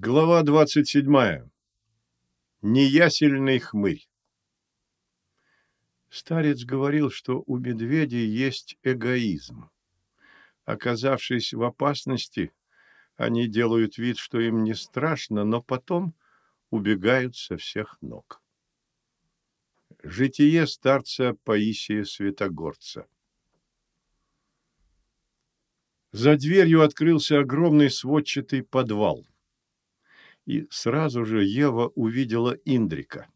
Глава 27. Неясельный хмырь. Старец говорил, что у медведей есть эгоизм. Оказавшись в опасности, они делают вид, что им не страшно, но потом убегают со всех ног. Житие старца Паисия Святогорца. За дверью открылся огромный сводчатый подвал – и сразу же Ева увидела Индрика.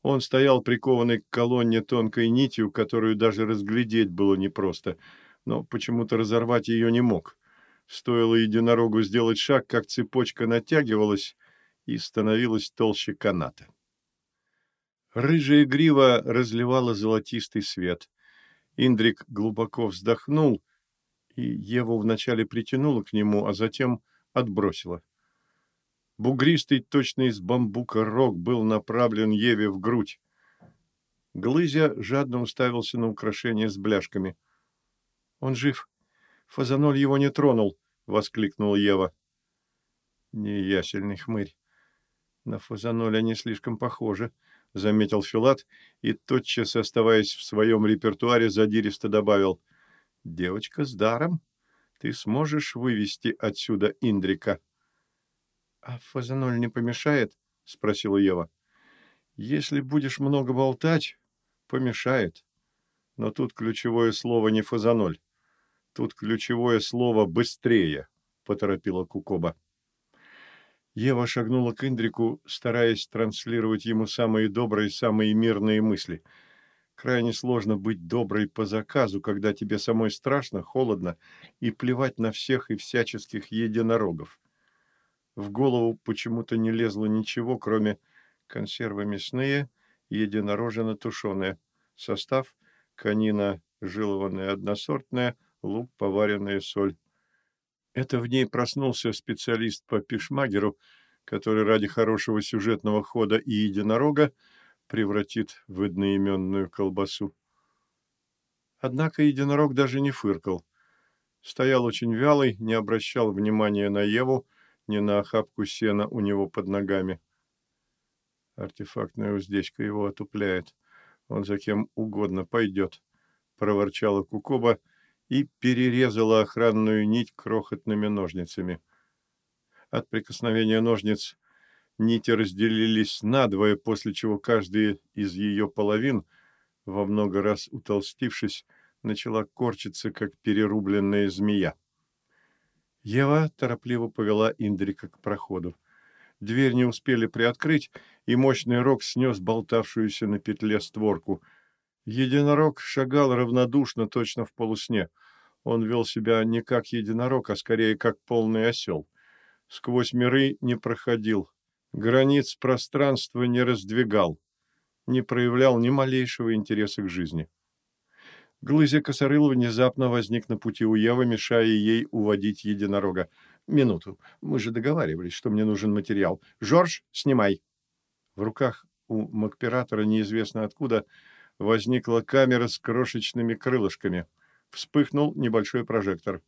Он стоял прикованный к колонне тонкой нитью, которую даже разглядеть было непросто, но почему-то разорвать ее не мог. Стоило единорогу сделать шаг, как цепочка натягивалась и становилась толще каната. Рыжая грива разливала золотистый свет. Индрик глубоко вздохнул, и Еву вначале притянула к нему, а затем отбросила. Бугристый, точно из бамбука рог, был направлен Еве в грудь. Глызя жадно уставился на украшение с бляшками. «Он жив. Фазаноль его не тронул», — воскликнула Ева. «Неясельный хмырь. На Фазаноль они слишком похожи», — заметил Филат и, тотчас оставаясь в своем репертуаре, задиристо добавил. «Девочка с даром. Ты сможешь вывести отсюда Индрика?» «А фазаноль не помешает?» — спросила Ева. «Если будешь много болтать, помешает. Но тут ключевое слово не фазаноль. Тут ключевое слово «быстрее», — поторопила Кукоба. Ева шагнула к Индрику, стараясь транслировать ему самые добрые, самые мирные мысли. Крайне сложно быть доброй по заказу, когда тебе самой страшно, холодно и плевать на всех и всяческих единорогов. В голову почему-то не лезло ничего, кроме консервы мясные единорожено тушеные. Состав – конина жилованная односортная, лук, поваренная соль. Это в ней проснулся специалист по пишмагеру, который ради хорошего сюжетного хода и единорога превратит в одноименную колбасу. Однако единорог даже не фыркал. Стоял очень вялый, не обращал внимания на Еву, ни на охапку сена у него под ногами. Артефактная уздечка его отупляет. Он за кем угодно пойдет, — проворчала Кукоба и перерезала охранную нить крохотными ножницами. От прикосновения ножниц нити разделились надвое, после чего каждая из ее половин, во много раз утолстившись, начала корчиться, как перерубленная змея. Ева торопливо повела Индрика к проходу. Дверь не успели приоткрыть, и мощный рог снес болтавшуюся на петле створку. Единорог шагал равнодушно, точно в полусне. Он вел себя не как единорог, а скорее как полный осел. Сквозь миры не проходил, границ пространства не раздвигал, не проявлял ни малейшего интереса к жизни. Глызя Косорыл внезапно возник на пути у Евы, мешая ей уводить единорога. «Минуту. Мы же договаривались, что мне нужен материал. Жорж, снимай!» В руках у Макператора неизвестно откуда возникла камера с крошечными крылышками. Вспыхнул небольшой прожектор.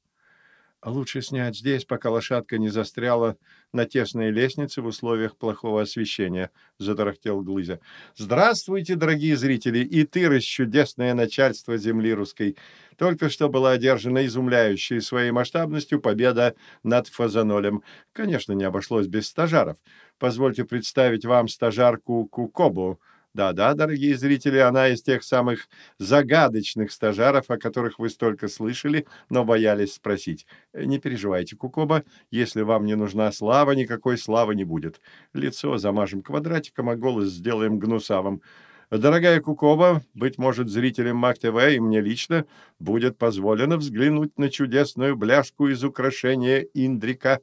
Лучше снять здесь, пока лошадка не застряла на тесной лестнице в условиях плохого освещения, — затарахтел Глызя. — Здравствуйте, дорогие зрители, и ты, расчудесное начальство земли русской. Только что была одержана изумляющая своей масштабностью победа над Фазанолем. Конечно, не обошлось без стажаров. Позвольте представить вам стажарку Кукобу — да-да, дорогие зрители, она из тех самых загадочных стажаров, о которых вы столько слышали, но боялись спросить. Не переживайте, Кукоба, если вам не нужна слава, никакой славы не будет. Лицо замажем квадратиком, а голос сделаем гнусавым. Дорогая Кукоба, быть может, зрителям МАК-ТВ и мне лично будет позволено взглянуть на чудесную бляшку из украшения Индрика.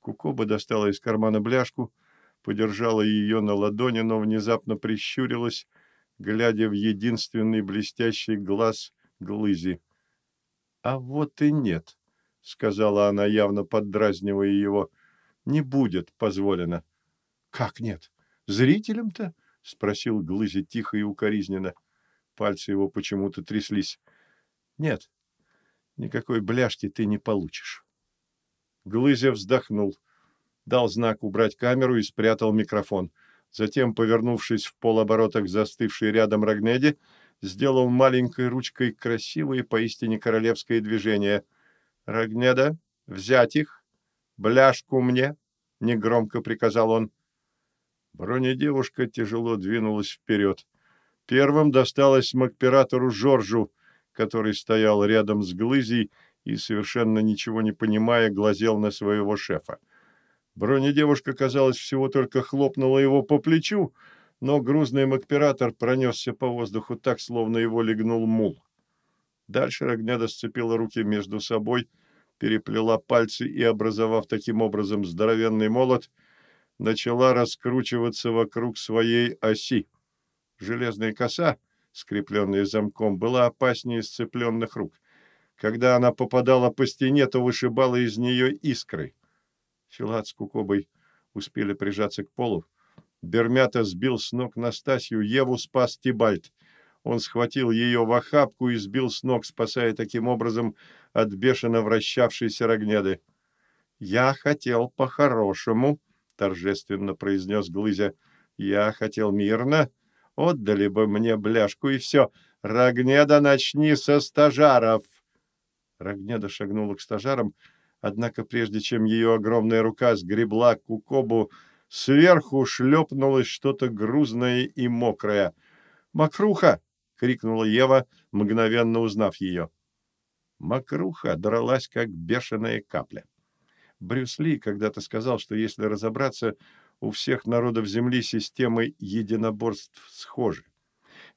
Кукоба достала из кармана бляшку, подержала ее на ладони, но внезапно прищурилась, глядя в единственный блестящий глаз Глызи. «А вот и нет», — сказала она, явно поддразнивая его, — «не будет позволено». «Как нет? Зрителям-то?» — спросил Глызи тихо и укоризненно. Пальцы его почему-то тряслись. «Нет, никакой бляшки ты не получишь». Глызя вздохнул. Дал знак убрать камеру и спрятал микрофон. Затем, повернувшись в полоборота к застывшей рядом Рогнеде, сделал маленькой ручкой красивое, поистине королевское движение. «Рогнеда, взять их! Бляшку мне!» — негромко приказал он. Бронедевушка тяжело двинулась вперед. Первым досталось Макператору Жоржу, который стоял рядом с Глызей и, совершенно ничего не понимая, глазел на своего шефа. Бронедевушка, казалось, всего только хлопнула его по плечу, но грузный Макператор пронесся по воздуху так, словно его легнул мул. Дальше Рогнеда сцепила руки между собой, переплела пальцы и, образовав таким образом здоровенный молот, начала раскручиваться вокруг своей оси. Железная коса, скрепленная замком, была опаснее сцепленных рук. Когда она попадала по стене, то вышибала из нее искры. Филат с Кукобой успели прижаться к полу. Бермята сбил с ног Настасью, Еву спас Тибальт. Он схватил ее в охапку и сбил с ног, спасая таким образом от бешено вращавшейся Рогнеды. «Я хотел по-хорошему», — торжественно произнес Глызя. «Я хотел мирно. Отдали бы мне бляшку, и все. Рогнеда, начни со стажаров!» Рогнеда шагнула к стажарам, однако прежде чем ее огромная рука сгребла кукобу, сверху шлепнулось что-то грузное и мокрое. «Мокруха!» — крикнула Ева, мгновенно узнав ее. Мокруха дралась, как бешеная капля. Брюс Ли когда-то сказал, что если разобраться, у всех народов Земли системы единоборств схожи.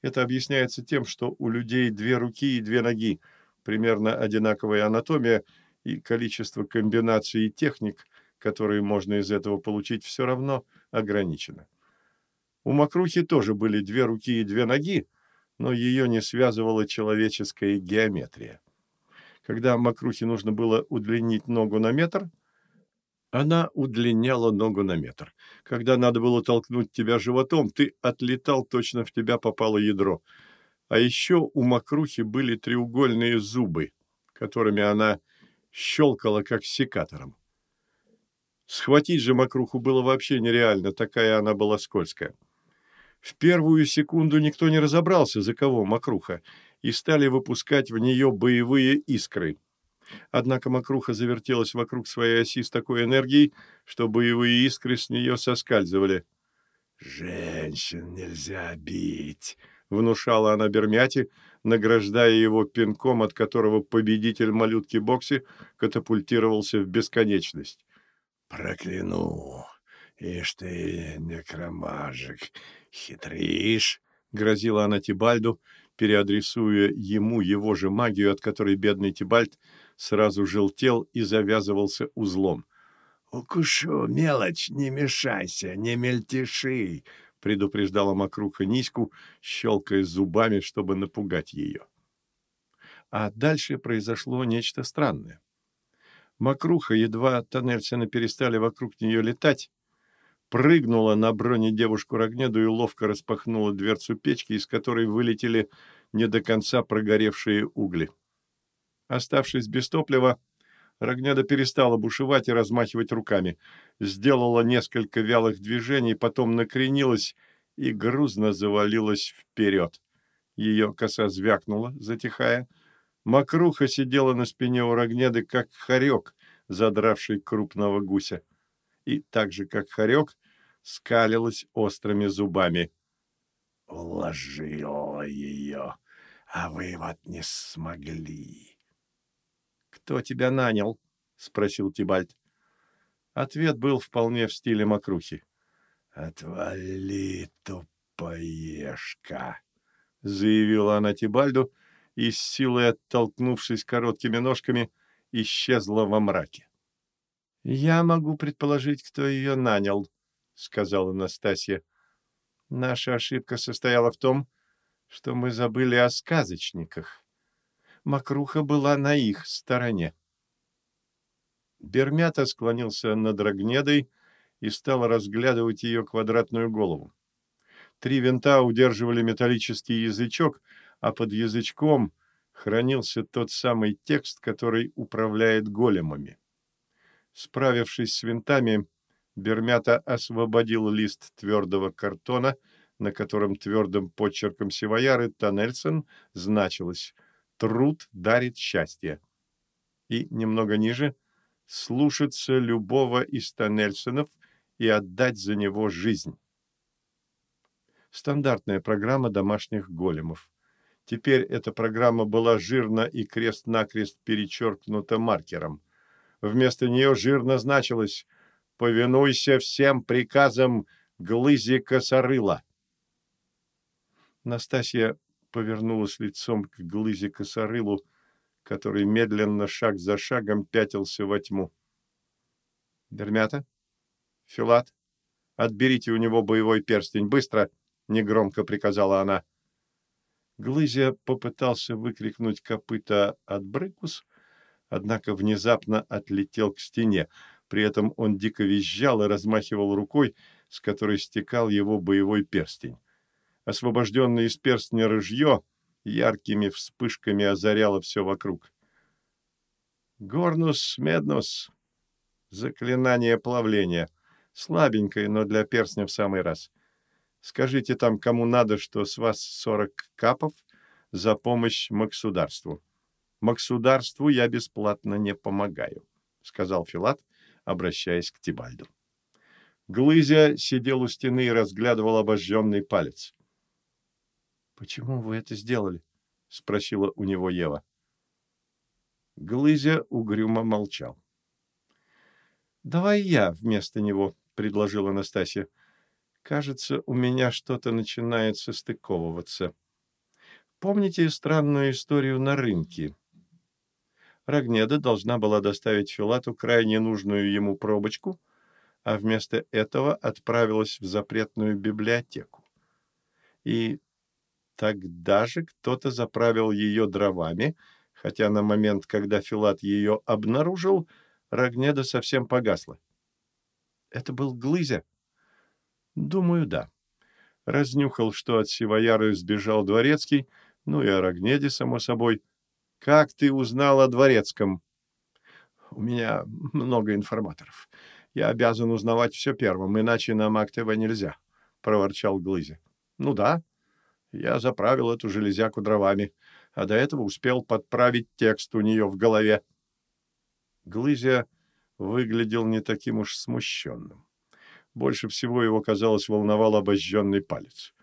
Это объясняется тем, что у людей две руки и две ноги, примерно одинаковая анатомия и количество комбинаций и техник, которые можно из этого получить, все равно ограничено. У Макрухи тоже были две руки и две ноги, но ее не связывала человеческая геометрия. Когда Макрухе нужно было удлинить ногу на метр, она удлиняла ногу на метр. Когда надо было толкнуть тебя животом, ты отлетал, точно в тебя попало ядро – а еще у мокрухи были треугольные зубы, которыми она щелкала, как секатором. Схватить же мокруху было вообще нереально, такая она была скользкая. В первую секунду никто не разобрался, за кого мокруха, и стали выпускать в нее боевые искры. Однако мокруха завертелась вокруг своей оси с такой энергией, что боевые искры с нее соскальзывали. «Женщин нельзя бить!» внушала она Бермяти, награждая его пинком, от которого победитель малютки боксе катапультировался в бесконечность. «Прокляну! Ишь ты, некромажик, хитришь!» — грозила она Тибальду, переадресуя ему его же магию, от которой бедный Тибальд сразу желтел и завязывался узлом. «Укушу, мелочь, не мешайся, не мельтеши!» Предупреждала Макруха Ниську, щелкая зубами, чтобы напугать ее. А дальше произошло нечто странное. Макруха, едва Тоннельсены перестали вокруг нее летать, прыгнула на броне девушку Рогнеду и ловко распахнула дверцу печки, из которой вылетели не до конца прогоревшие угли. Оставшись без топлива, Рогнеда перестала бушевать и размахивать руками, сделала несколько вялых движений, потом накренилась и грузно завалилась вперед. Ее коса звякнула, затихая. Макруха сидела на спине у Рогнеды, как хорек, задравший крупного гуся. И так же, как хорек, скалилась острыми зубами. «Уложила ее, а вы вот не смогли!» «Кто тебя нанял?» — спросил Тибальт. Ответ был вполне в стиле мокрухи. «Отвали, тупоежка!» — заявила она Тибальду и, с силой оттолкнувшись короткими ножками, исчезла во мраке. «Я могу предположить, кто ее нанял», — сказала Настасья. «Наша ошибка состояла в том, что мы забыли о сказочниках. Макруха была на их стороне. Бермята склонился над Рогнедой и стал разглядывать ее квадратную голову. Три винта удерживали металлический язычок, а под язычком хранился тот самый текст, который управляет големами. Справившись с винтами, Бермята освободил лист твердого картона, на котором твердым почерком сивояры Тоннельсон значилось «Труд дарит счастье». И немного ниже «Слушаться любого из Тоннельсонов и отдать за него жизнь». Стандартная программа домашних големов. Теперь эта программа была жирно и крест-накрест перечеркнута маркером. Вместо нее жирно значилось «Повинуйся всем приказам Глызи Косорыла». Настасья повернулась лицом к Глызе Косорылу, который медленно, шаг за шагом, пятился во тьму. «Дермята? Филат? Отберите у него боевой перстень, быстро!» — негромко приказала она. Глызя попытался выкрикнуть копыта от Брыкус, однако внезапно отлетел к стене. При этом он дико визжал и размахивал рукой, с которой стекал его боевой перстень. Освобожденное из перстня рыжье яркими вспышками озаряло все вокруг. «Горнус меднус» — заклинание плавления. Слабенькое, но для перстня в самый раз — Скажите там, кому надо, что с вас 40 капов за помощь Максударству. Максударству я бесплатно не помогаю, сказал Филат, обращаясь к Тибальду. Глызя сидел у стены и разглядывал обожженный палец. «Почему вы это сделали?» — спросила у него Ева. Глызя угрюмо молчал. «Давай я вместо него», — предложила Анастасия. Кажется, у меня что-то начинает состыковываться. Помните странную историю на рынке? Рогнеда должна была доставить Филату крайне нужную ему пробочку, а вместо этого отправилась в запретную библиотеку. И тогда же кто-то заправил ее дровами, хотя на момент, когда Филат ее обнаружил, Рогнеда совсем погасла. Это был Глызя. Думаю, да. Разнюхал, что от Сивояры сбежал Дворецкий, ну и о Рогнеде, само собой. Как ты узнал о Дворецком? У меня много информаторов. Я обязан узнавать все первым, иначе на МакТВ нельзя, — проворчал Глызи. Ну да, я заправил эту железяку дровами, а до этого успел подправить текст у нее в голове. Глызя выглядел не таким уж смущенным. Больше всего его, казалось, волновал обожженный палец.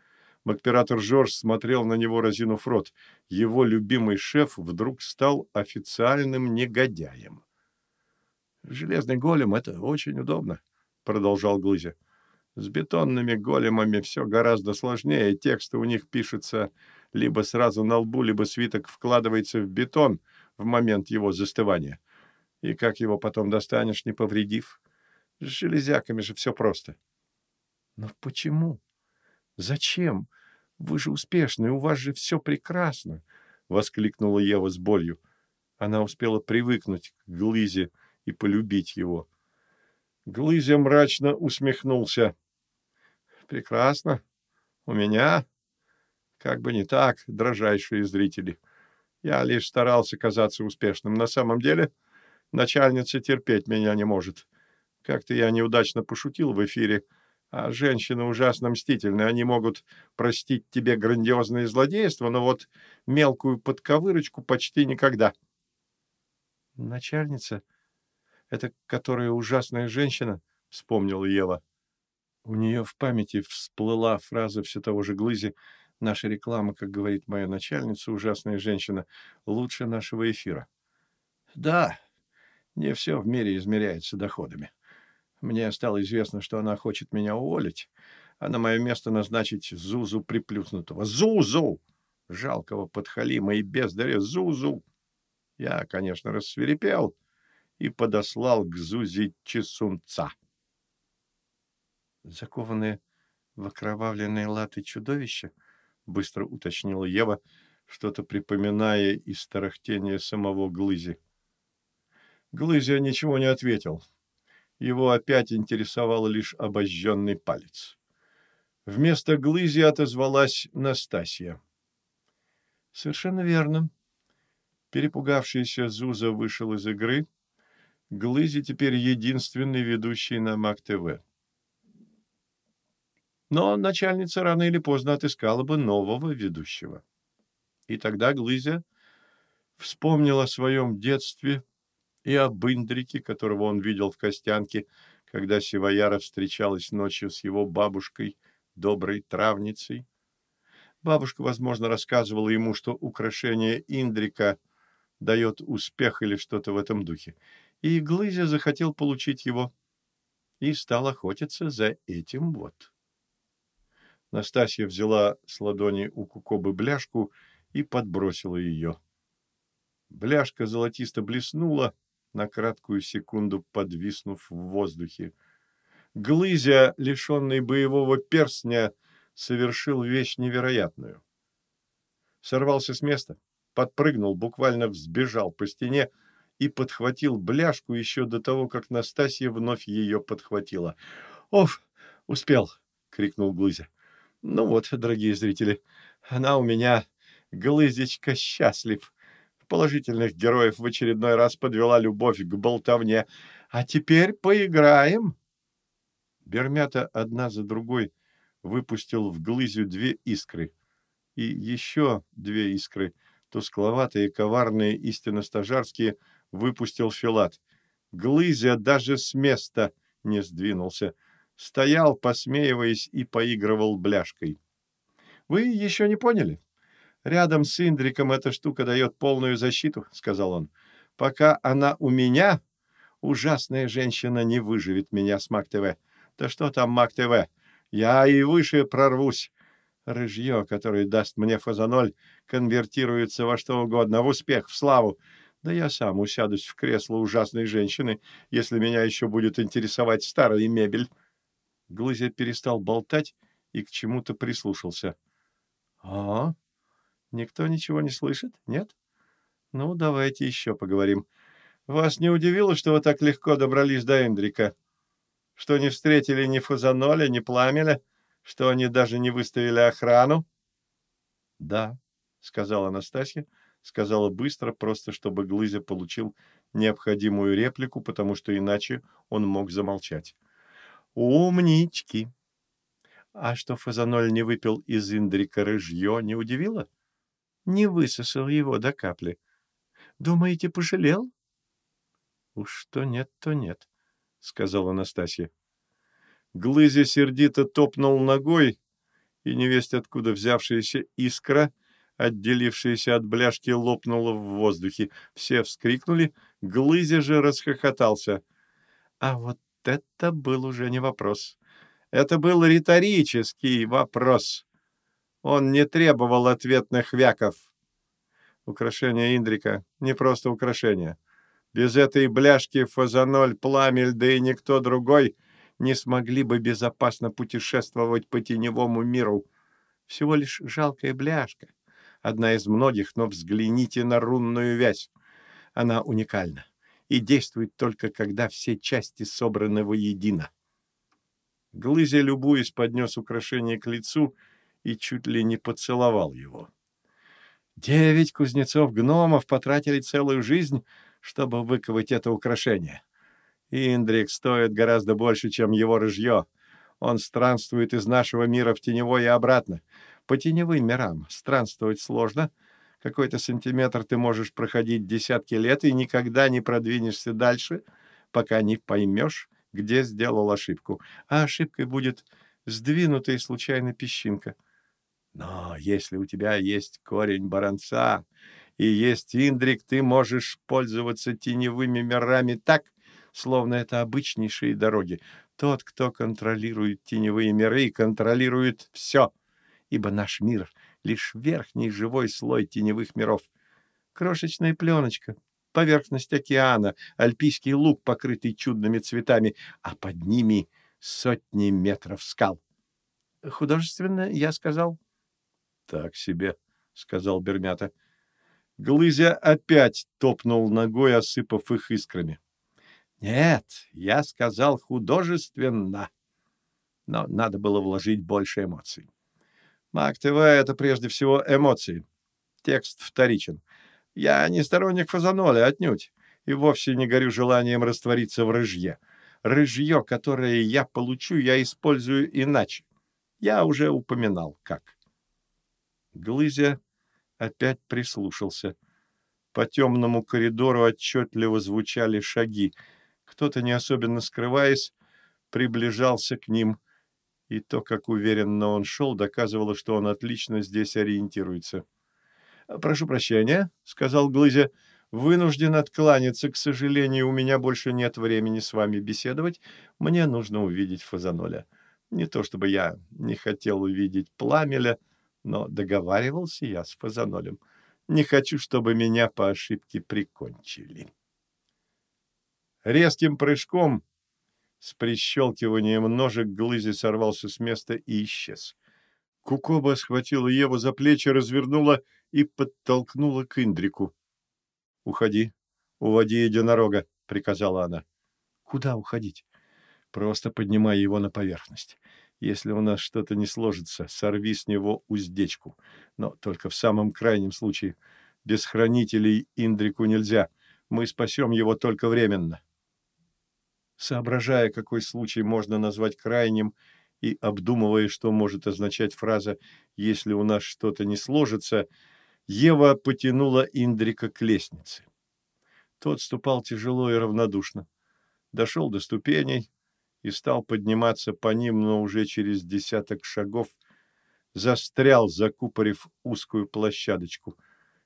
Макператор Жорж смотрел на него, разинув рот. Его любимый шеф вдруг стал официальным негодяем. «Железный голем — это очень удобно», — продолжал Глызя. «С бетонными големами все гораздо сложнее. Тексты у них пишутся либо сразу на лбу, либо свиток вкладывается в бетон в момент его застывания. И как его потом достанешь, не повредив?» С железяками же все просто. Но почему? Зачем? Вы же успешны, у вас же все прекрасно, — воскликнула Ева с болью. Она успела привыкнуть к Глызе и полюбить его. Глызя мрачно усмехнулся. «Прекрасно. У меня? Как бы не так, дрожайшие зрители. Я лишь старался казаться успешным. На самом деле начальница терпеть меня не может. Как-то я неудачно пошутил в эфире, а женщины ужасно мстительны. Они могут простить тебе грандиозные злодейства, но вот мелкую подковырочку почти никогда. Начальница? Это которая ужасная женщина? Вспомнила Ева. У нее в памяти всплыла фраза все того же Глызи «Наша реклама, как говорит моя начальница, ужасная женщина, лучше нашего эфира». Да, не все в мире измеряется доходами. Мне стало известно, что она хочет меня уволить, а на мое место назначить Зузу приплюснутого. Зузу! Жалкого подхалима и бездаря Зузу! Я, конечно, рассверепел и подослал к Зузе чесунца. Закованные в окровавленные латы чудовища, быстро уточнила Ева, что-то припоминая из тарахтения самого Глызи. Глызя ничего не ответил. Его опять интересовал лишь обожженный палец. Вместо Глызи отозвалась Настасья. «Совершенно верно». Перепугавшийся Зуза вышел из игры. Глызи теперь единственный ведущий на МАК-ТВ. Но начальница рано или поздно отыскала бы нового ведущего. И тогда Глызя вспомнил о своем детстве и об Индрике, которого он видел в Костянке, когда Сивояра встречалась ночью с его бабушкой, доброй травницей. Бабушка, возможно, рассказывала ему, что украшение Индрика дает успех или что-то в этом духе. И Глызя захотел получить его и стал охотиться за этим вот. Настасья взяла с ладони у Кукобы бляшку и подбросила ее. Бляшка золотисто блеснула, на краткую секунду подвиснув в воздухе. Глызя, лишенный боевого перстня, совершил вещь невероятную. Сорвался с места, подпрыгнул, буквально взбежал по стене и подхватил бляшку еще до того, как Настасья вновь ее подхватила. «Оф, успел!» — крикнул Глызя. «Ну вот, дорогие зрители, она у меня, Глызечка, счастлив!» положительных героев в очередной раз подвела любовь к болтовне. А теперь поиграем. Бермята одна за другой выпустил в глызю две искры. И еще две искры, тускловатые, коварные, истинно стажарские, выпустил Филат. Глызя даже с места не сдвинулся. Стоял, посмеиваясь, и поигрывал бляшкой. Вы еще не поняли? Рядом с Индриком эта штука дает полную защиту, — сказал он. Пока она у меня, ужасная женщина не выживет меня с МАК-ТВ. Да что там МАК-ТВ? Я и выше прорвусь. Рыжье, которое даст мне фазаноль, конвертируется во что угодно, в успех, в славу. Да я сам усядусь в кресло ужасной женщины, если меня еще будет интересовать старая мебель. Глызя перестал болтать и к чему-то прислушался. — А? Никто ничего не слышит? Нет? Ну, давайте еще поговорим. Вас не удивило, что вы так легко добрались до Эндрика? Что не встретили ни Фазаноля, ни Пламеля? Что они даже не выставили охрану? Да, сказала Анастасия, сказала быстро, просто чтобы Глызя получил необходимую реплику, потому что иначе он мог замолчать. Умнички! А что Фазаноль не выпил из Индрика рыжье, не удивило? — не высосал его до капли. Думаете, пожалел? — Уж что нет, то нет, — сказала Настасья. Глызя сердито топнул ногой, и невесть откуда взявшаяся искра, отделившаяся от бляшки, лопнула в воздухе. Все вскрикнули, Глызя же расхохотался. А вот это был уже не вопрос. Это был риторический вопрос. Он не требовал ответных вяков. Украшение Индрика — не просто украшение. Без этой бляшки Фазаноль, Пламель, да и никто другой не смогли бы безопасно путешествовать по теневому миру. Всего лишь жалкая бляшка. Одна из многих, но взгляните на рунную вязь. Она уникальна и действует только, когда все части собраны воедино. Глызя, любуясь, поднес украшение к лицу — и чуть ли не поцеловал его. Девять кузнецов-гномов потратили целую жизнь, чтобы выковать это украшение. Индрик стоит гораздо больше, чем его рыжье. Он странствует из нашего мира в теневой и обратно. По теневым мирам странствовать сложно. Какой-то сантиметр ты можешь проходить десятки лет и никогда не продвинешься дальше, пока не поймешь, где сделал ошибку. А ошибкой будет сдвинутая случайно песчинка — но если у тебя есть корень баранца и есть индрик, ты можешь пользоваться теневыми мирами так, словно это обычнейшие дороги. Тот, кто контролирует теневые миры, контролирует все, ибо наш мир — лишь верхний живой слой теневых миров. Крошечная пленочка, поверхность океана, альпийский луг, покрытый чудными цветами, а под ними сотни метров скал. Художественно, я сказал — так себе, сказал Бермята. Глызя опять топнул ногой, осыпав их искрами. Нет, я сказал художественно. Но надо было вложить больше эмоций. Мак ТВ — это прежде всего эмоции. Текст вторичен. Я не сторонник Фазаноля, отнюдь. и вовсе не горю желанием раствориться в рыжье. Рыжье, которое я получу, я использую иначе. Я уже упоминал, как. Глызя опять прислушался. По темному коридору отчетливо звучали шаги. Кто-то, не особенно скрываясь, приближался к ним, и то, как уверенно он шел, доказывало, что он отлично здесь ориентируется. «Прошу прощения», — сказал Глызя, — «вынужден откланяться. К сожалению, у меня больше нет времени с вами беседовать. Мне нужно увидеть Фазаноля. Не то чтобы я не хотел увидеть Пламеля, но договаривался я с Фазанолем. Не хочу, чтобы меня по ошибке прикончили». Резким прыжком с прищелкиванием ножек Глызи сорвался с места и исчез. Кукоба схватила Еву за плечи, развернула и подтолкнула к Индрику. «Уходи, уводи единорога», — приказала она. «Куда уходить?» «Просто поднимай его на поверхность. Если у нас что-то не сложится, сорви с него уздечку. Но только в самом крайнем случае. Без хранителей Индрику нельзя. Мы спасем его только временно» соображая, какой случай можно назвать крайним, и обдумывая, что может означать фраза «если у нас что-то не сложится», Ева потянула Индрика к лестнице. Тот ступал тяжело и равнодушно. Дошел до ступеней и стал подниматься по ним, но уже через десяток шагов застрял, закупорив узкую площадочку.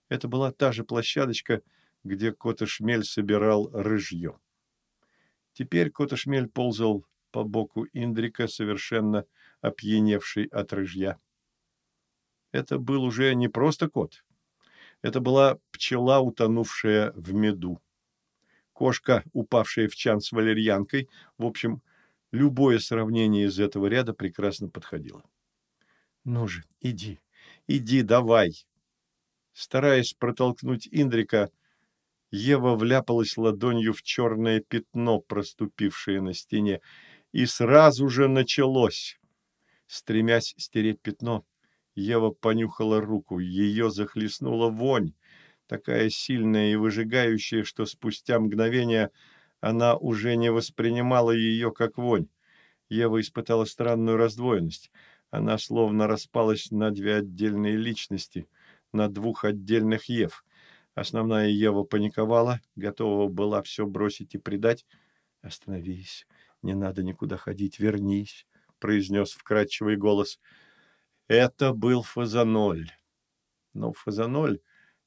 Это была та же площадочка, где Котошмель собирал рыжье. Теперь Котошмель ползал по боку Индрика, совершенно опьяневший от рыжья. Это был уже не просто кот. Это была пчела, утонувшая в меду. Кошка, упавшая в чан с валерьянкой. В общем, любое сравнение из этого ряда прекрасно подходило. «Ну же, иди, иди, давай!» Стараясь протолкнуть Индрика, Ева вляпалась ладонью в черное пятно, проступившее на стене, и сразу же началось. Стремясь стереть пятно, Ева понюхала руку, ее захлестнула вонь, такая сильная и выжигающая, что спустя мгновение она уже не воспринимала ее как вонь. Ева испытала странную раздвоенность. Она словно распалась на две отдельные личности, на двух отдельных Ев. Основная Ева паниковала, готова была все бросить и предать. «Остановись, не надо никуда ходить, вернись», — произнес вкрадчивый голос. Это был Фазаноль. Но Фазаноль,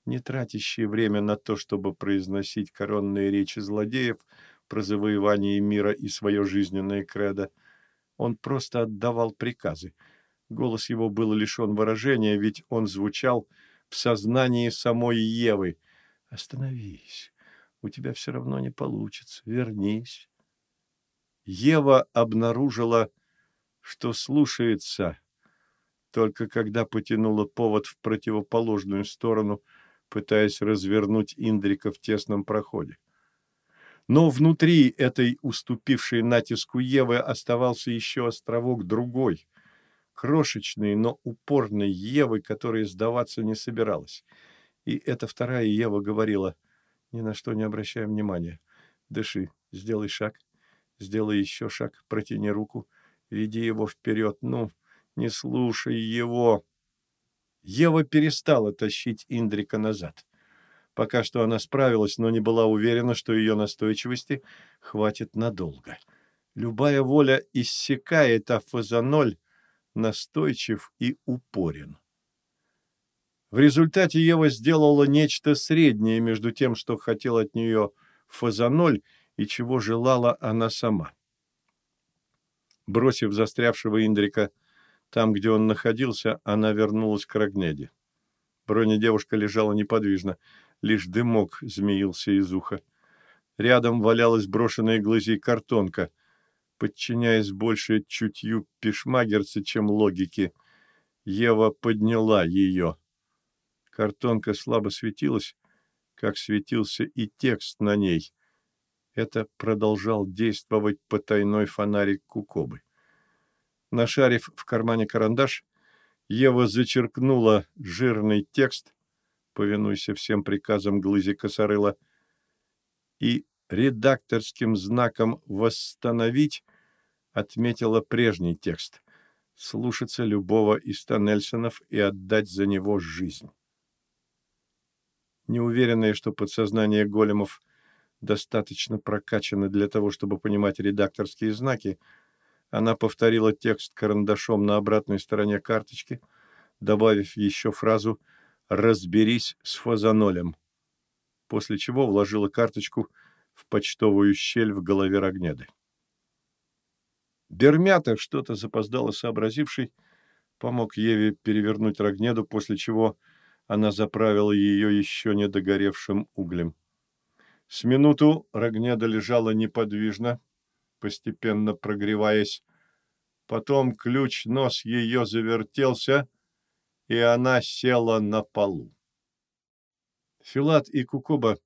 не тратящий время на то, чтобы произносить коронные речи злодеев про завоевание мира и свое жизненное кредо, он просто отдавал приказы. Голос его был лишен выражения, ведь он звучал в сознании самой Евы. «Остановись, у тебя все равно не получится, вернись». Ева обнаружила, что слушается, только когда потянула повод в противоположную сторону, пытаясь развернуть Индрика в тесном проходе. Но внутри этой уступившей натиску Евы оставался еще островок другой, крошечной, но упорной Евы, которая сдаваться не собиралась. И эта вторая Ева говорила, ни на что не обращая внимания. Дыши, сделай шаг, сделай еще шаг, протяни руку, веди его вперед, ну, не слушай его. Ева перестала тащить Индрика назад. Пока что она справилась, но не была уверена, что ее настойчивости хватит надолго. Любая воля иссякает, а фазаноль настойчив и упорен. В результате Ева сделала нечто среднее между тем, что хотел от нее фазаноль и чего желала она сама. Бросив застрявшего Индрика там, где он находился, она вернулась к Рогнеде. Бронедевушка лежала неподвижно, лишь дымок змеился из уха. Рядом валялась брошенная глазей картонка — подчиняясь больше чутью пешмагерца, чем логике. Ева подняла ее. Картонка слабо светилась, как светился и текст на ней. Это продолжал действовать потайной фонарик Кукобы. Нашарив в кармане карандаш, Ева зачеркнула жирный текст, повинуйся всем приказам Глызи Косорыла, и редакторским знаком «Восстановить» отметила прежний текст «Слушаться любого из Тоннельсонов и отдать за него жизнь». Неуверенная, что подсознание големов достаточно прокачано для того, чтобы понимать редакторские знаки, она повторила текст карандашом на обратной стороне карточки, добавив еще фразу «разберись с фазанолем», после чего вложила карточку в почтовую щель в голове Рогнеды. Бермята, что-то запоздало сообразивший, помог Еве перевернуть Рогнеду, после чего она заправила ее еще не догоревшим углем. С минуту Рогнеда лежала неподвижно, постепенно прогреваясь. Потом ключ-нос ее завертелся, и она села на полу. Филат и Кукоба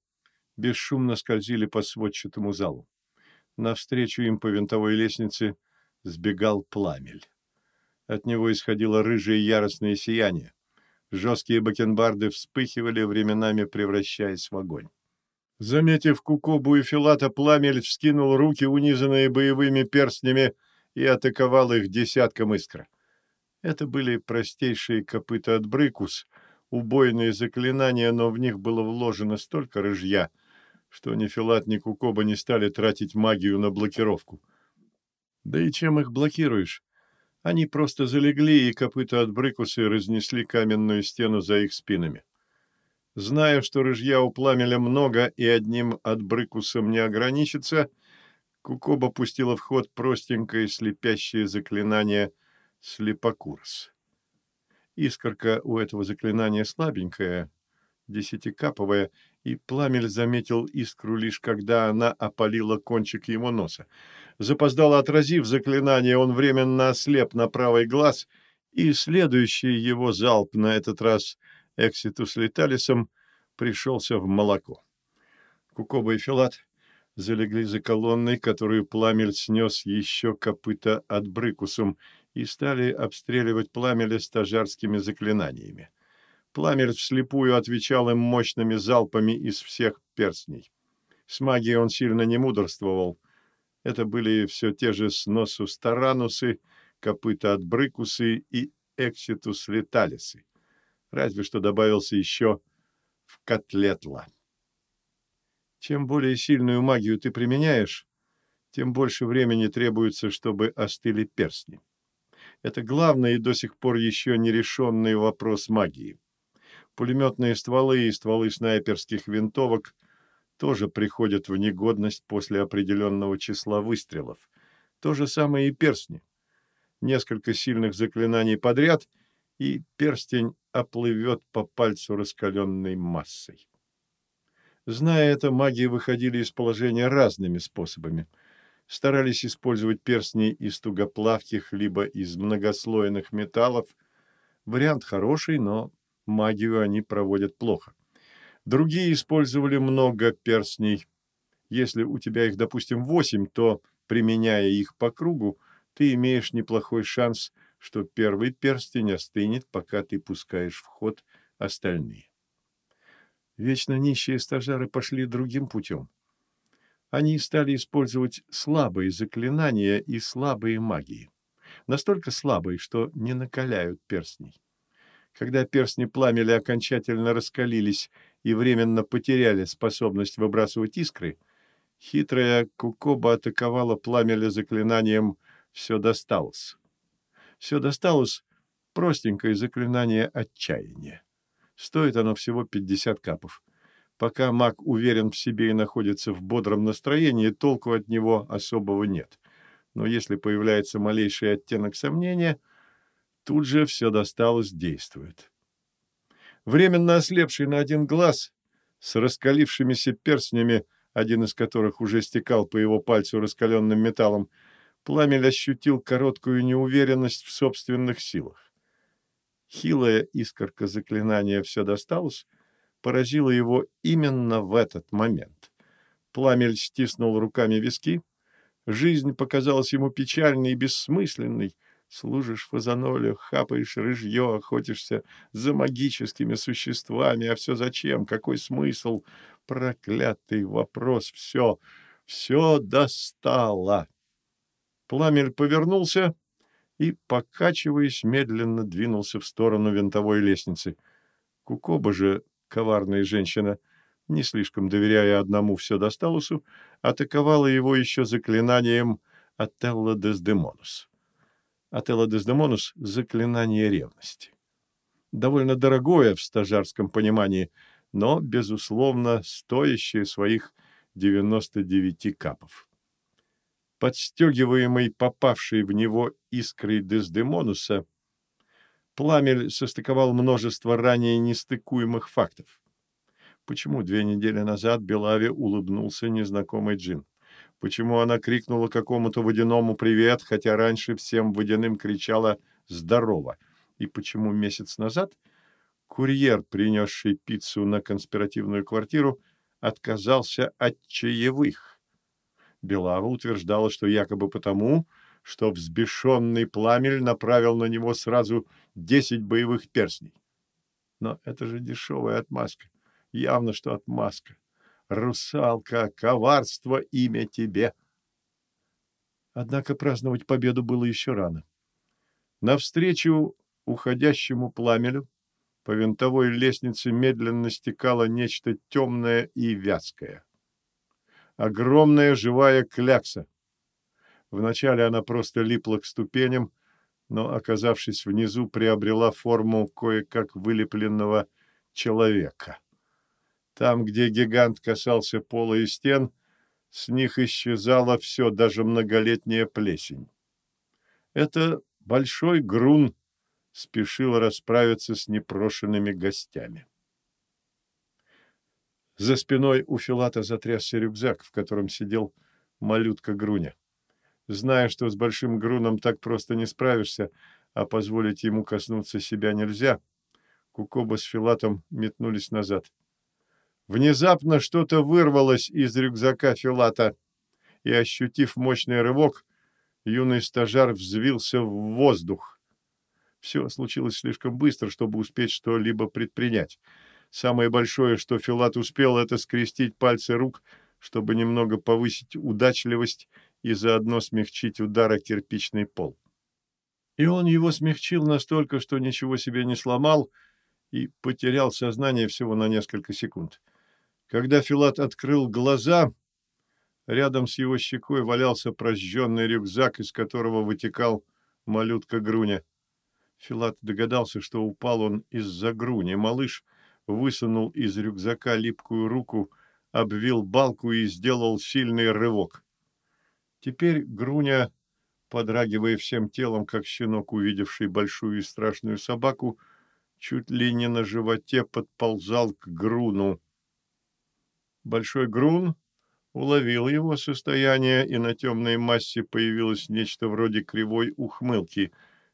бесшумно скользили по сводчатому залу. Навстречу им по винтовой лестнице сбегал пламель. От него исходило рыжее яростное сияние. Жесткие бакенбарды вспыхивали, временами превращаясь в огонь. Заметив Кукобу и Филата, пламель вскинул руки, унизанные боевыми перстнями, и атаковал их десятком искр. Это были простейшие копыта от Брыкус, убойные заклинания, но в них было вложено столько рыжья, что ни Филат, ни Кукоба не стали тратить магию на блокировку. Да и чем их блокируешь? Они просто залегли, и копыта от Брыкусы разнесли каменную стену за их спинами. Зная, что рыжья у пламеля много и одним отбрыкусом не ограничится, Кукоба пустила в ход простенькое слепящее заклинание «Слепокурс». Искорка у этого заклинания слабенькая, десятикаповая, и пламель заметил искру лишь когда она опалила кончик его носа. Запоздало отразив заклинание, он временно ослеп на правый глаз, и следующий его залп на этот раз — Экситу Леталисом пришелся в молоко. Кукоба и Филат залегли за колонной, которую пламель снес еще копыта от Брыкусум, и стали обстреливать пламеля стажарскими заклинаниями. Пламель вслепую отвечал им мощными залпами из всех перстней. С магией он сильно не мудрствовал. Это были все те же сносус таранусы, копыта от брыкусы и экситус леталисы разве что добавился еще в котлетла. Чем более сильную магию ты применяешь, тем больше времени требуется, чтобы остыли перстни. Это главный и до сих пор еще нерешенный вопрос магии. Пулеметные стволы и стволы снайперских винтовок тоже приходят в негодность после определенного числа выстрелов. То же самое и перстни. Несколько сильных заклинаний подряд — и перстень оплывет по пальцу раскаленной массой. Зная это, маги выходили из положения разными способами. Старались использовать перстни из тугоплавких либо из многослойных металлов. Вариант хороший, но магию они проводят плохо. Другие использовали много перстней. Если у тебя их, допустим, восемь, то, применяя их по кругу, ты имеешь неплохой шанс – что первый перстень остынет, пока ты пускаешь в ход остальные. Вечно нищие стажары пошли другим путем. Они стали использовать слабые заклинания и слабые магии. Настолько слабые, что не накаляют перстней. Когда перстни пламели окончательно раскалились и временно потеряли способность выбрасывать искры, хитрая Кукоба атаковала пламя заклинанием «все досталось» все досталось простенькое заклинание отчаяния. Стоит оно всего 50 капов. Пока маг уверен в себе и находится в бодром настроении, толку от него особого нет. Но если появляется малейший оттенок сомнения, тут же все досталось действует. Временно ослепший на один глаз, с раскалившимися перстнями, один из которых уже стекал по его пальцу раскаленным металлом, Пламель ощутил короткую неуверенность в собственных силах. Хилая искорка заклинания «все досталось» поразила его именно в этот момент. Пламель стиснул руками виски. Жизнь показалась ему печальной и бессмысленной, Служишь фазанолю, хапаешь рыжье, охотишься за магическими существами. А все зачем? Какой смысл? Проклятый вопрос. Все, все достало. Пламель повернулся и, покачиваясь, медленно двинулся в сторону винтовой лестницы. Кукоба же, коварная женщина, не слишком доверяя одному все Досталусу, атаковала его еще заклинанием «Ателла Дездемонус». Ателла Дездемонус – заклинание ревности. Довольно дорогое в стажарском понимании, но, безусловно, стоящее своих 99 капов. Подстегиваемый попавший в него искрой Дездемонуса, Пламель состыковал множество ранее нестыкуемых фактов. Почему две недели назад Белаве улыбнулся незнакомый джин? Почему она крикнула какому-то водяному «привет», хотя раньше всем водяным кричала «здорово»? И почему месяц назад курьер, принесший пиццу на конспиративную квартиру, отказался от чаевых? Белава утверждала, что якобы потому, что взбешенный пламель направил на него сразу десять боевых перстней. Но это же дешевая отмазка. Явно, что отмазка. Русалка, коварство, имя тебе. Однако праздновать победу было еще рано. Навстречу уходящему пламелю по винтовой лестнице медленно стекало нечто темное и вязкое. Огромная живая клякса. Вначале она просто липла к ступеням, но, оказавшись внизу, приобрела форму кое-как вылепленного человека. Там, где гигант касался пола и стен, с них исчезало все, даже многолетняя плесень. Это большой грун спешил расправиться с непрошенными гостями. За спиной у Филата затрясся рюкзак, в котором сидел малютка Груня. Зная, что с большим Груном так просто не справишься, а позволить ему коснуться себя нельзя, Кукоба с Филатом метнулись назад. Внезапно что-то вырвалось из рюкзака Филата, и, ощутив мощный рывок, юный стажар взвился в воздух. Все случилось слишком быстро, чтобы успеть что-либо предпринять. Самое большое, что Филат успел, это скрестить пальцы рук, чтобы немного повысить удачливость и заодно смягчить удар о кирпичный пол. И он его смягчил настолько, что ничего себе не сломал и потерял сознание всего на несколько секунд. Когда Филат открыл глаза, рядом с его щекой валялся прожженный рюкзак, из которого вытекал малютка Груня. Филат догадался, что упал он из-за Груни. Малыш высунул из рюкзака липкую руку, обвил балку и сделал сильный рывок. Теперь Груня, подрагивая всем телом, как щенок, увидевший большую и страшную собаку, чуть ли не на животе подползал к Груну. Большой Грун уловил его состояние, и на темной массе появилось нечто вроде кривой ухмылки.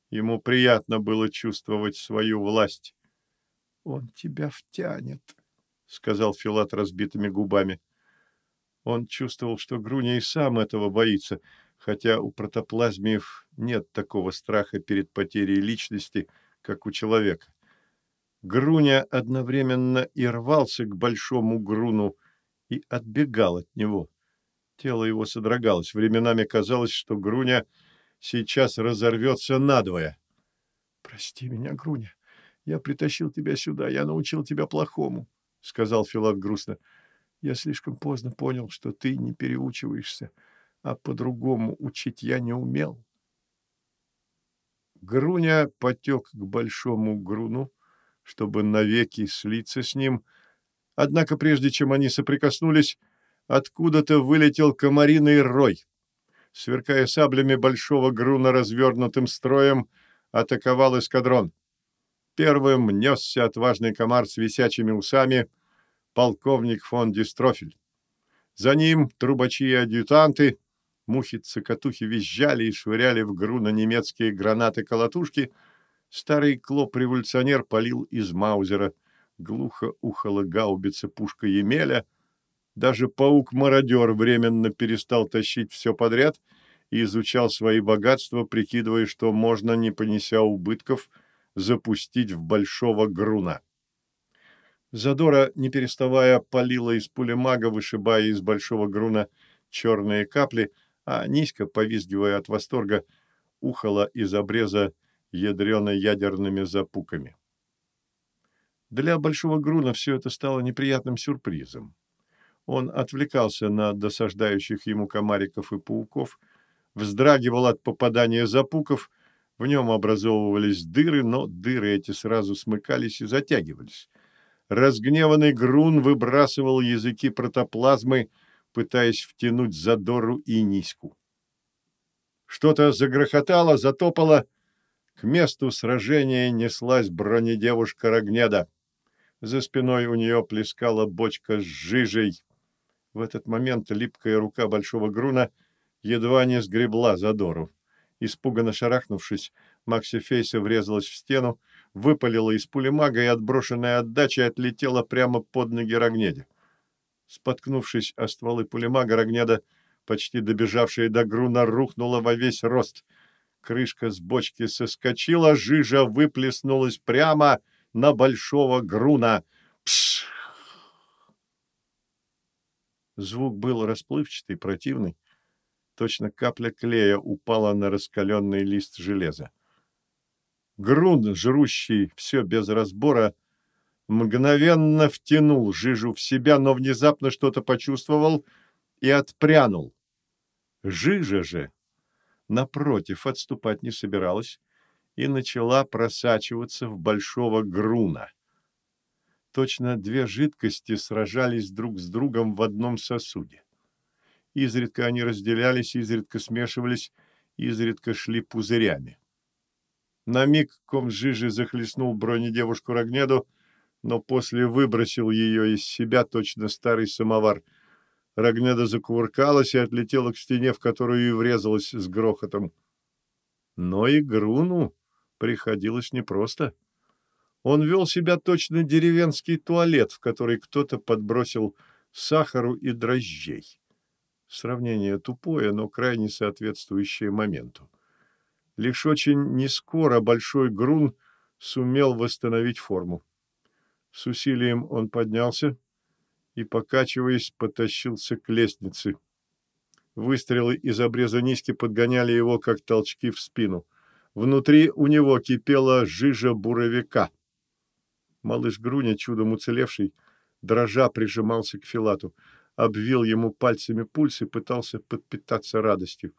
Ему приятно было чувствовать свою власть. «Он тебя втянет», — сказал Филат разбитыми губами. Он чувствовал, что Груня и сам этого боится, хотя у протоплазмиев нет такого страха перед потерей личности, как у человека. Груня одновременно и рвался к большому Груну, и отбегал от него. Тело его содрогалось. Временами казалось, что Груня сейчас разорвется надвое. — Прости меня, Груня. Я притащил тебя сюда. Я научил тебя плохому, — сказал Филат грустно. Я слишком поздно понял, что ты не переучиваешься, а по-другому учить я не умел. Груня потек к большому Груну, чтобы навеки слиться с ним — Однако прежде чем они соприкоснулись, откуда-то вылетел комариный рой. Сверкая саблями большого груна развернутым строем, атаковал эскадрон. Первым несся отважный комар с висячими усами, полковник фон Дистрофель. За ним трубачи и адъютанты, мухи-цокотухи визжали и швыряли в груна немецкие гранаты-колотушки, старый клоп-революционер палил из маузера — глухо ухала гаубица пушка Емеля. Даже паук-мародер временно перестал тащить все подряд и изучал свои богатства, прикидывая, что можно, не понеся убытков, запустить в большого груна. Задора, не переставая, палила из пулемага, вышибая из большого груна черные капли, а низко, повизгивая от восторга, ухала из обреза ядрено-ядерными запуками. Для Большого Груна все это стало неприятным сюрпризом. Он отвлекался на досаждающих ему комариков и пауков, вздрагивал от попадания запуков, в нем образовывались дыры, но дыры эти сразу смыкались и затягивались. Разгневанный Грун выбрасывал языки протоплазмы, пытаясь втянуть задору и низку. Что-то загрохотало, затопало. К месту сражения неслась бронедевушка Рогнеда. За спиной у нее плескала бочка с жижей. В этот момент липкая рука большого груна едва не сгребла задору. Испуганно шарахнувшись, Макси Фейса врезалась в стену, выпалила из пулемага и, отброшенная отдачей, отлетела прямо под ноги Рогнеде. Споткнувшись о стволы пулемага, Рогнеда, почти добежавшая до груна, рухнула во весь рост. Крышка с бочки соскочила, жижа выплеснулась прямо на большого груна. Пш! Звук был расплывчатый, противный. Точно капля клея упала на раскаленный лист железа. Грун, жрущий все без разбора, мгновенно втянул жижу в себя, но внезапно что-то почувствовал и отпрянул. Жижа же, напротив, отступать не собиралась и начала просачиваться в большого груна. Точно две жидкости сражались друг с другом в одном сосуде. Изредка они разделялись, изредка смешивались, изредка шли пузырями. На миг ком жижи захлестнул бронедевушку Рогнеду, но после выбросил ее из себя точно старый самовар. Рогнеда закувыркалась и отлетела к стене, в которую и врезалась с грохотом. Но и Груну приходилось непросто. Он вел себя точно деревенский туалет, в который кто-то подбросил сахару и дрожжей. Сравнение тупое, но крайне соответствующее моменту. Лишь очень нескоро большой грун сумел восстановить форму. С усилием он поднялся и, покачиваясь, потащился к лестнице. Выстрелы из обреза низки подгоняли его, как толчки в спину. Внутри у него кипела жижа буровика. Малыш Груня, чудом уцелевший, дрожа прижимался к Филату, обвил ему пальцами пульс и пытался подпитаться радостью.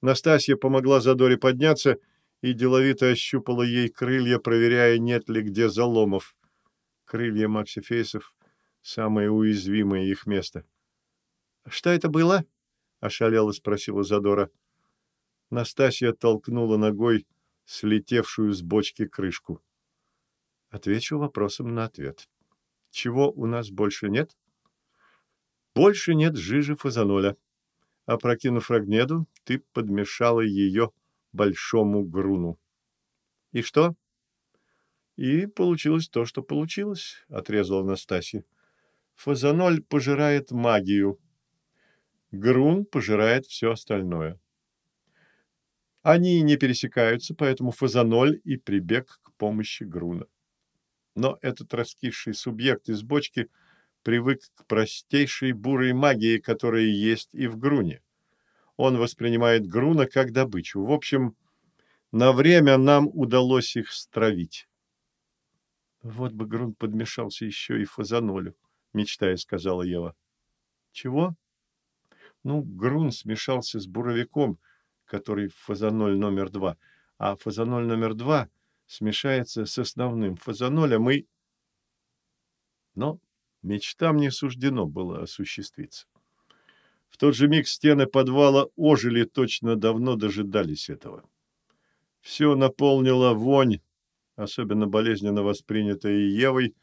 Настасья помогла Задоре подняться и деловито ощупала ей крылья, проверяя, нет ли где заломов. Крылья максифейсов — самое уязвимое их место. — Что это было? — ошалело спросила Задора. Настасья толкнула ногой слетевшую с бочки крышку. Отвечу вопросом на ответ. Чего у нас больше нет? Больше нет жижи фазаноля. Опрокинув рогнеду, ты подмешала ее большому груну. И что? И получилось то, что получилось, отрезала Настасья. Фазаноль пожирает магию. Грун пожирает все остальное. Они не пересекаются, поэтому фазаноль и прибег к помощи Груна. Но этот раскисший субъект из бочки привык к простейшей бурой магии, которая есть и в Груне. Он воспринимает Груна как добычу. В общем, на время нам удалось их стравить. Вот бы Грун подмешался еще и фазанолю, мечтая, сказала Ева. Чего? Ну, Грун смешался с буровиком, который фазаноль номер два, а фазаноль номер два смешается с основным фазанолем и... Но мечтам не суждено было осуществиться. В тот же миг стены подвала ожили, точно давно дожидались этого. Все наполнило вонь, особенно болезненно воспринятая Евой,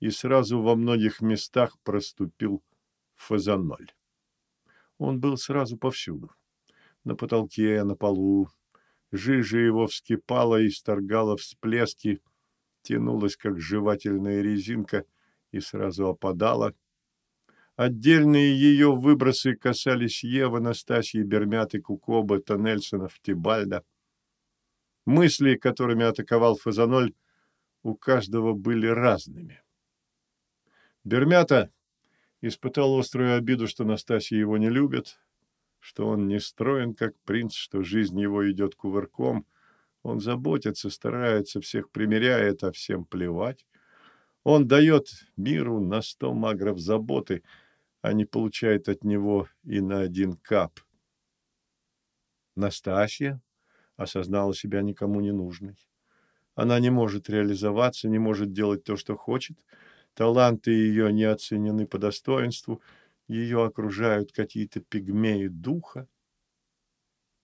и сразу во многих местах проступил фазаноль. Он был сразу повсюду. На потолке, на полу, Жижа его вскипала и исторгала всплески, тянулась, как жевательная резинка, и сразу опадала. Отдельные ее выбросы касались Евы, Настасьи, Бермяты, Кукоба, Тоннельсонов, Тибальда. Мысли, которыми атаковал Фазаноль, у каждого были разными. Бермята испытал острую обиду, что Настасья его не любит, что он не строен, как принц, что жизнь его идет кувырком. Он заботится, старается, всех примиряет, а всем плевать. Он дает миру на сто магров заботы, а не получает от него и на один кап. Настасья осознала себя никому не нужной. Она не может реализоваться, не может делать то, что хочет. Таланты ее не оценены по достоинству, ее окружают какие-то пигмеи духа.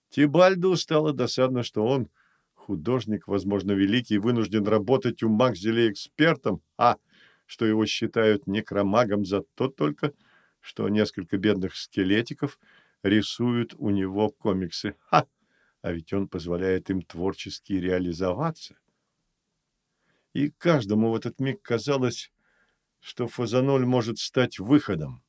Тибальду стало досадно, что он, художник, возможно, великий, вынужден работать у Макзеля экспертом, а что его считают некромагом за то только, что несколько бедных скелетиков рисуют у него комиксы. Ха! А ведь он позволяет им творчески реализоваться. И каждому в этот миг казалось, что фазаноль может стать выходом.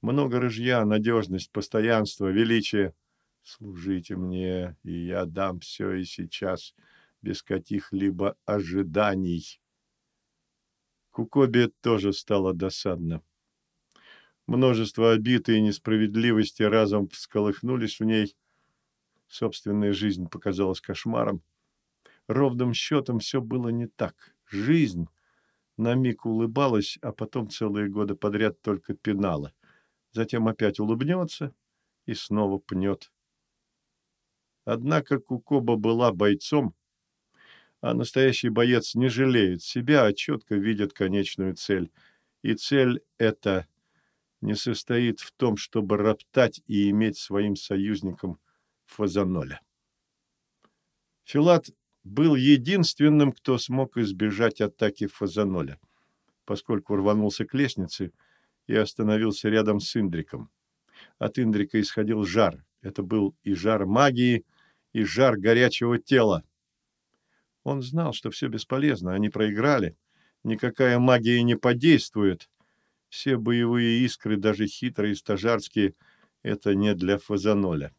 Много рыжья, надежность, постоянство, величие. Служите мне, и я дам все и сейчас, без каких-либо ожиданий. Кукобе тоже стало досадно. Множество обид и несправедливости разом всколыхнулись в ней. Собственная жизнь показалась кошмаром. Ровным счетом все было не так. Жизнь на миг улыбалась, а потом целые годы подряд только пинала. Затем опять улыбнется и снова пнет. Однако Кукоба была бойцом, а настоящий боец не жалеет себя, а четко видит конечную цель. И цель эта не состоит в том, чтобы роптать и иметь своим союзником Фазаноля. Филат был единственным, кто смог избежать атаки Фазаноля, поскольку рванулся к лестнице и остановился рядом с Индриком. От Индрика исходил жар. Это был и жар магии, и жар горячего тела. Он знал, что все бесполезно, они проиграли. Никакая магия не подействует. Все боевые искры, даже хитрые стажарские, это не для Фазаноля.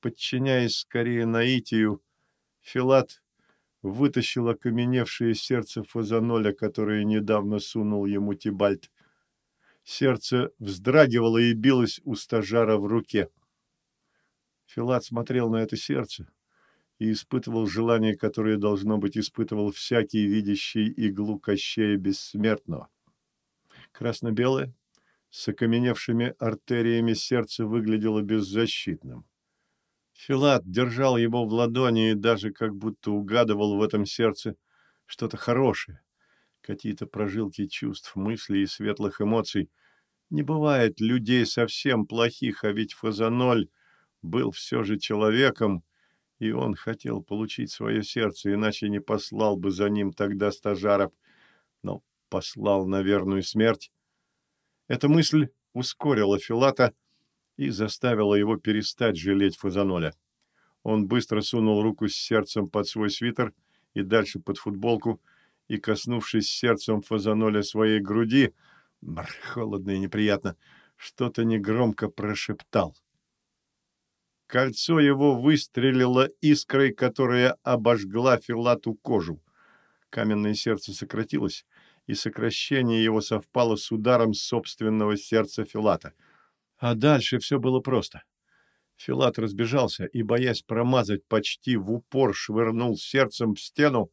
Подчиняясь скорее наитию, Филат вытащил окаменевшее сердце Фазаноля, которое недавно сунул ему Тибальт. Сердце вздрагивало и билось у стажара в руке. Филат смотрел на это сердце и испытывал желание, которое, должно быть, испытывал всякий видящий иглу Кощея Бессмертного. Красно-белое, с окаменевшими артериями сердце выглядело беззащитным. Филат держал его в ладони и даже как будто угадывал в этом сердце что-то хорошее, какие-то прожилки чувств, мыслей и светлых эмоций. Не бывает людей совсем плохих, а ведь Фазаноль был все же человеком, и он хотел получить свое сердце, иначе не послал бы за ним тогда стажаров, но послал на верную смерть. Эта мысль ускорила Филата, и заставила его перестать жалеть Фазаноля. Он быстро сунул руку с сердцем под свой свитер и дальше под футболку, и, коснувшись сердцем Фазаноля своей груди, бр, холодно и неприятно, что-то негромко прошептал. Кольцо его выстрелило искрой, которая обожгла Филату кожу. Каменное сердце сократилось, и сокращение его совпало с ударом собственного сердца Филата — а дальше все было просто. Филат разбежался и, боясь промазать, почти в упор швырнул сердцем в стену,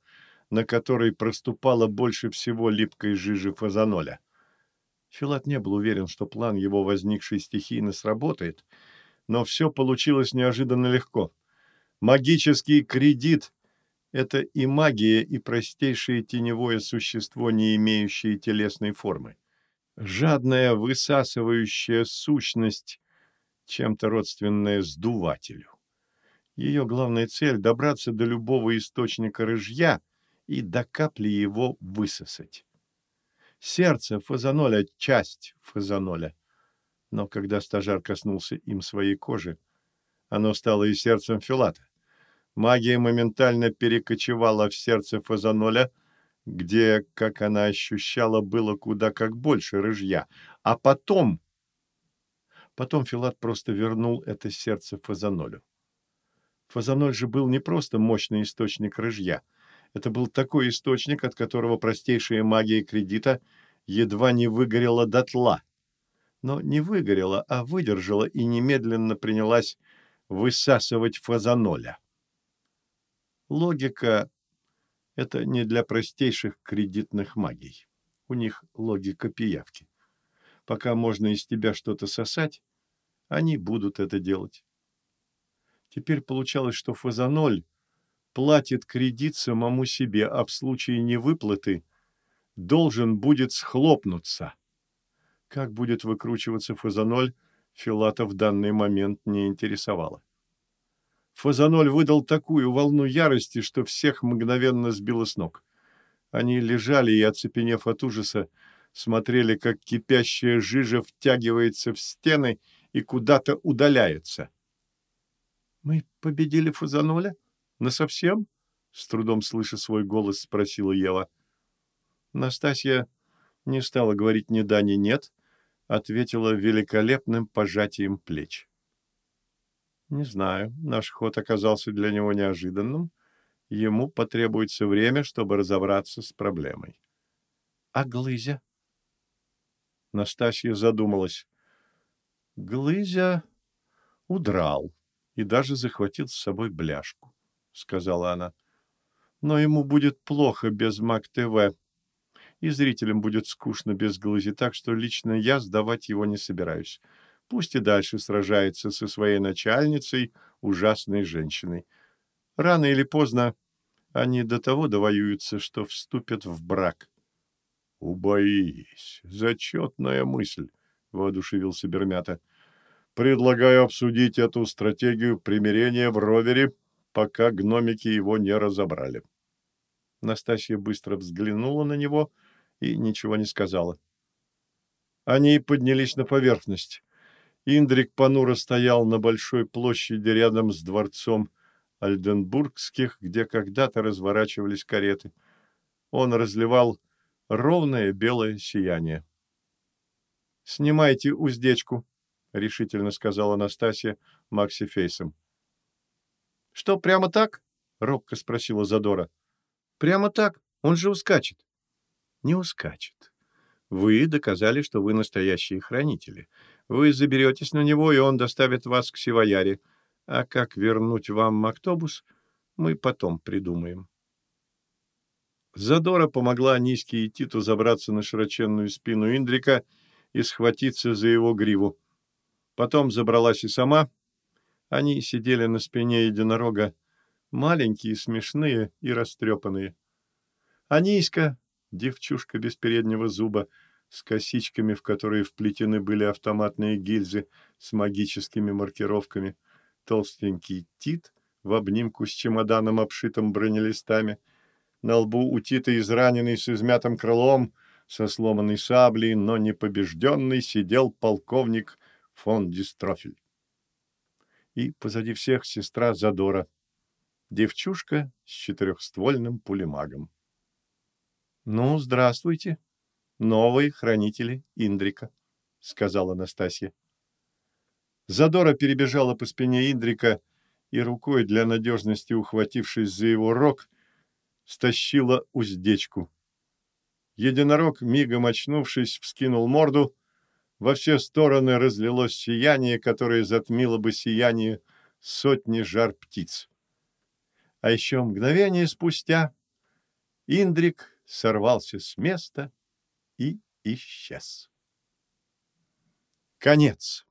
на которой проступало больше всего липкой жижи фазаноля. Филат не был уверен, что план его возникшей стихийно сработает, но все получилось неожиданно легко. Магический кредит — это и магия, и простейшее теневое существо, не имеющее телесной формы жадная высасывающая сущность, чем-то родственная сдувателю. Ее главная цель — добраться до любого источника рыжья и до капли его высосать. Сердце фазаноля — часть фазаноля. Но когда стажар коснулся им своей кожи, оно стало и сердцем Филата. Магия моментально перекочевала в сердце фазаноля — где, как она ощущала, было куда как больше рыжья, А потом... Потом Филат просто вернул это сердце Фазанолю. Фазаноль же был не просто мощный источник рыжья. Это был такой источник, от которого простейшая магия кредита едва не выгорела дотла. Но не выгорела, а выдержала и немедленно принялась высасывать фазаноля. Логика – это не для простейших кредитных магий. У них логика пиявки. Пока можно из тебя что-то сосать, они будут это делать. Теперь получалось, что фазаноль платит кредит самому себе, а в случае невыплаты должен будет схлопнуться. Как будет выкручиваться фазаноль, Филата в данный момент не интересовало. Фазаноль выдал такую волну ярости, что всех мгновенно сбило с ног. Они лежали и, оцепенев от ужаса, смотрели, как кипящая жижа втягивается в стены и куда-то удаляется. «Мы победили Фазаноля? Насовсем?» — с трудом слыша свой голос, спросила Ева. Настасья не стала говорить ни да, ни нет, ответила великолепным пожатием плеч. Не знаю, наш ход оказался для него неожиданным. Ему потребуется время, чтобы разобраться с проблемой. А Глызя? Настасья задумалась. Глызя удрал и даже захватил с собой бляшку, сказала она. Но ему будет плохо без МАК-ТВ, и зрителям будет скучно без Глызи, так что лично я сдавать его не собираюсь. Пусть и дальше сражается со своей начальницей, ужасной женщиной. Рано или поздно они до того довоюются, что вступят в брак. — Убоись! Зачетная мысль! — воодушевился Бермята. — Предлагаю обсудить эту стратегию примирения в ровере, пока гномики его не разобрали. Настасья быстро взглянула на него и ничего не сказала. Они поднялись на поверхность. Индрик понуро стоял на большой площади рядом с дворцом Альденбургских, где когда-то разворачивались кареты. Он разливал ровное белое сияние. «Снимайте уздечку», — решительно сказала Настасья Макси Фейсом. «Что, прямо так?» — робко спросила Задора. «Прямо так? Он же ускачет». «Не ускачет. Вы доказали, что вы настоящие хранители. Вы заберетесь на него, и он доставит вас к Сивояре. А как вернуть вам Мактобус, мы потом придумаем. Задора помогла Низки и Титу забраться на широченную спину Индрика и схватиться за его гриву. Потом забралась и сама. Они сидели на спине единорога, маленькие, смешные и растрепанные. А Низка, девчушка без переднего зуба, с косичками, в которые вплетены были автоматные гильзы с магическими маркировками, толстенький Тит в обнимку с чемоданом, обшитым бронелистами, на лбу у Тита израненный с измятым крылом, со сломанной саблей, но не побежденный, сидел полковник фон Дистрофель. И позади всех сестра Задора, девчушка с четырехствольным пулемагом. «Ну, здравствуйте», новые хранители Индрика», — сказала Настасья. Задора перебежала по спине Индрика и рукой, для надежности ухватившись за его рог, стащила уздечку. Единорог, мигом очнувшись, вскинул морду. Во все стороны разлилось сияние, которое затмило бы сияние сотни жар птиц. А еще мгновение спустя Индрик сорвался с места — и исчез. Конец.